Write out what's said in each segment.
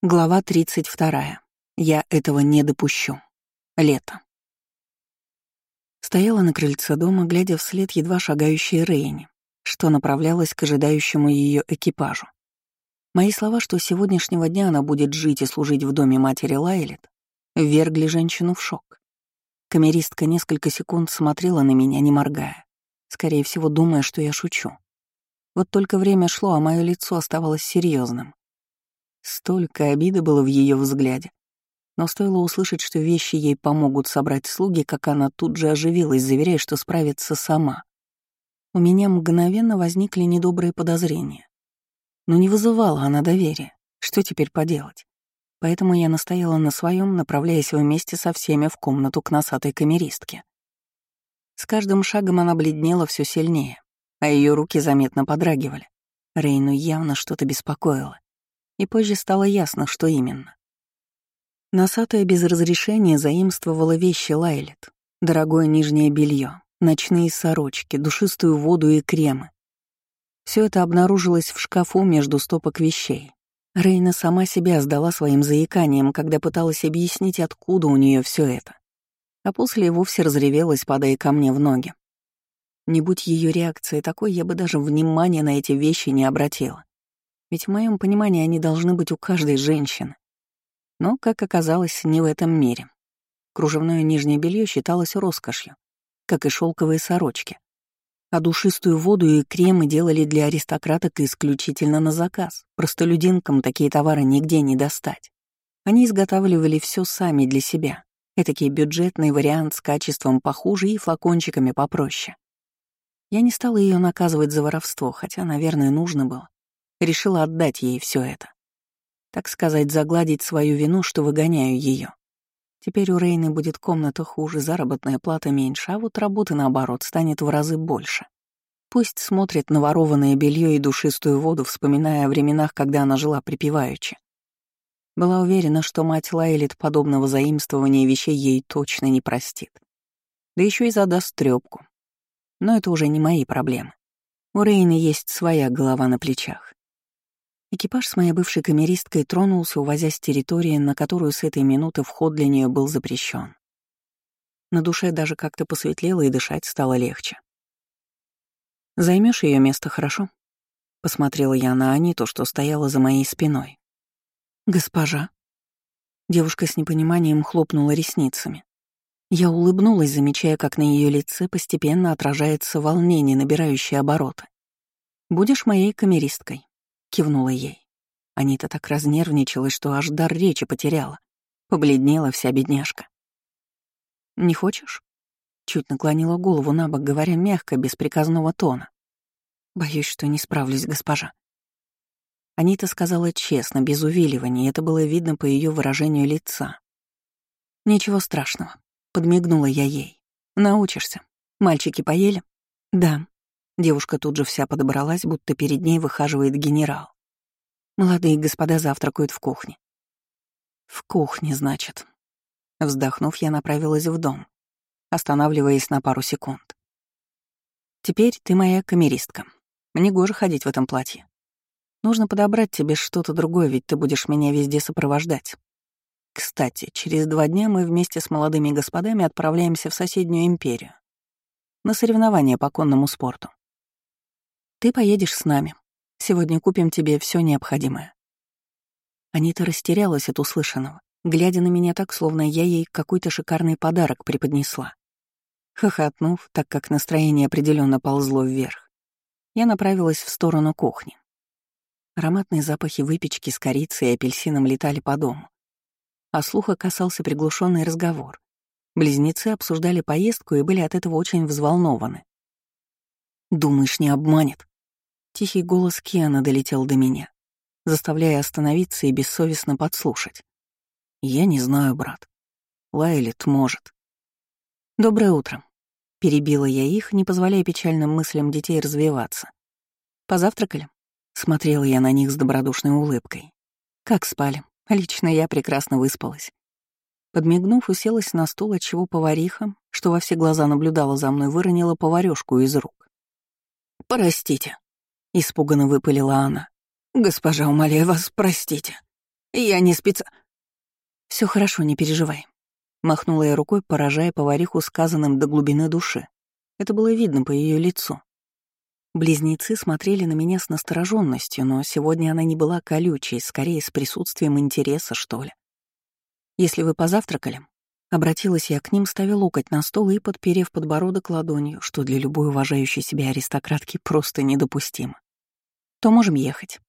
Глава 32. Я этого не допущу. Лето. Стояла на крыльце дома, глядя вслед едва шагающей Рейни, что направлялась к ожидающему ее экипажу. Мои слова, что сегодняшнего дня она будет жить и служить в доме матери Лайлет, ввергли женщину в шок. Камеристка несколько секунд смотрела на меня, не моргая, скорее всего, думая, что я шучу. Вот только время шло, а мое лицо оставалось серьезным. Столько обиды было в ее взгляде. Но стоило услышать, что вещи ей помогут собрать слуги, как она тут же оживилась, заверяя, что справится сама. У меня мгновенно возникли недобрые подозрения. Но не вызывала она доверия. Что теперь поделать? Поэтому я настояла на своем, направляясь вместе со всеми в комнату к носатой камеристке. С каждым шагом она бледнела все сильнее, а ее руки заметно подрагивали. Рейну явно что-то беспокоило и позже стало ясно, что именно. Носатая без разрешения заимствовала вещи Лайлет, дорогое нижнее белье, ночные сорочки, душистую воду и кремы. Все это обнаружилось в шкафу между стопок вещей. Рейна сама себя сдала своим заиканием, когда пыталась объяснить, откуда у нее все это. А после и вовсе разревелась, падая ко мне в ноги. Не будь ее реакции такой, я бы даже внимания на эти вещи не обратила. Ведь в моем понимании они должны быть у каждой женщины. Но, как оказалось, не в этом мире. Кружевное нижнее белье считалось роскошью, как и шелковые сорочки. А душистую воду и кремы делали для аристократок исключительно на заказ. Простолюдинкам такие товары нигде не достать. Они изготавливали все сами для себя. Этакий бюджетный вариант с качеством похуже и флакончиками попроще. Я не стала ее наказывать за воровство, хотя, наверное, нужно было решила отдать ей все это. Так сказать, загладить свою вину, что выгоняю ее. Теперь у Рейны будет комната хуже, заработная плата меньше, а вот работы, наоборот, станет в разы больше. Пусть смотрит на ворованное белье и душистую воду, вспоминая о временах, когда она жила припеваючи. Была уверена, что мать Лайлит подобного заимствования вещей ей точно не простит. Да еще и задаст трёпку. Но это уже не мои проблемы. У Рейны есть своя голова на плечах. Экипаж с моей бывшей камеристкой тронулся, увозя с территории, на которую с этой минуты вход для нее был запрещен. На душе даже как-то посветлело и дышать стало легче. Займешь ее место, хорошо?» Посмотрела я на Аниту, что стояла за моей спиной. «Госпожа?» Девушка с непониманием хлопнула ресницами. Я улыбнулась, замечая, как на ее лице постепенно отражается волнение, набирающее обороты. «Будешь моей камеристкой», Кивнула ей. Анита так разнервничалась, что аж дар речи потеряла. Побледнела вся бедняжка. «Не хочешь?» Чуть наклонила голову на бок, говоря мягко, без приказного тона. «Боюсь, что не справлюсь, госпожа». Анита сказала честно, без увиливания, это было видно по ее выражению лица. «Ничего страшного», — подмигнула я ей. «Научишься. Мальчики поели?» «Да», Девушка тут же вся подобралась, будто перед ней выхаживает генерал. Молодые господа завтракают в кухне. В кухне, значит. Вздохнув, я направилась в дом, останавливаясь на пару секунд. Теперь ты моя камеристка. Мне гоже ходить в этом платье. Нужно подобрать тебе что-то другое, ведь ты будешь меня везде сопровождать. Кстати, через два дня мы вместе с молодыми господами отправляемся в соседнюю империю на соревнования по конному спорту. Ты поедешь с нами. Сегодня купим тебе все необходимое». Анита растерялась от услышанного, глядя на меня так, словно я ей какой-то шикарный подарок преподнесла. Хохотнув, так как настроение определенно ползло вверх, я направилась в сторону кухни. Ароматные запахи выпечки с корицей и апельсином летали по дому. А слуха касался приглушенный разговор. Близнецы обсуждали поездку и были от этого очень взволнованы. «Думаешь, не обманет?» Тихий голос Киана долетел до меня, заставляя остановиться и бессовестно подслушать. «Я не знаю, брат. Лайлит может». «Доброе утро», — перебила я их, не позволяя печальным мыслям детей развиваться. «Позавтракали?» — смотрела я на них с добродушной улыбкой. «Как спали? Лично я прекрасно выспалась». Подмигнув, уселась на стул, отчего повариха, что во все глаза наблюдала за мной, выронила поварёшку из рук. «Простите», — испуганно выпалила она. «Госпожа, умоляю вас, простите». Я не спеца...» Все хорошо, не переживай. Махнула я рукой, поражая повариху сказанным до глубины души. Это было видно по ее лицу. Близнецы смотрели на меня с настороженностью, но сегодня она не была колючей, скорее с присутствием интереса, что ли. «Если вы позавтракали?» Обратилась я к ним, ставя локоть на стол и подперев подбородок ладонью, что для любой уважающей себя аристократки просто недопустимо. «То можем ехать».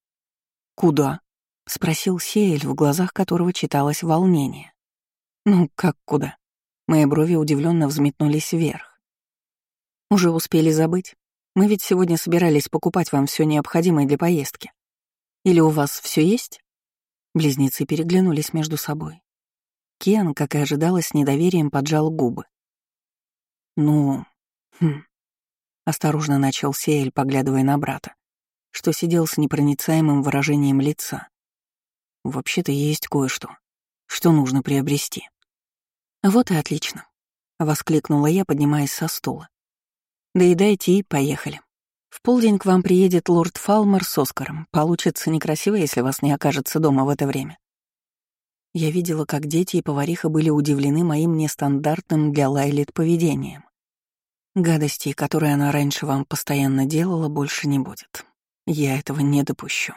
«Куда?» — спросил Сеэль, в глазах которого читалось волнение. «Ну, как куда?» Мои брови удивленно взметнулись вверх. «Уже успели забыть? Мы ведь сегодня собирались покупать вам все необходимое для поездки. Или у вас все есть?» Близнецы переглянулись между собой. Кен, как и ожидалось, с недоверием поджал губы. «Ну, хм...» — осторожно начал Сейль, поглядывая на брата, что сидел с непроницаемым выражением лица. «Вообще-то есть кое-что что нужно приобрести. «Вот и отлично», — воскликнула я, поднимаясь со стула. «Доедайте и поехали. В полдень к вам приедет лорд Фалмер с Оскаром. Получится некрасиво, если вас не окажется дома в это время». Я видела, как дети и повариха были удивлены моим нестандартным для Лайлит поведением. Гадостей, которые она раньше вам постоянно делала, больше не будет. Я этого не допущу.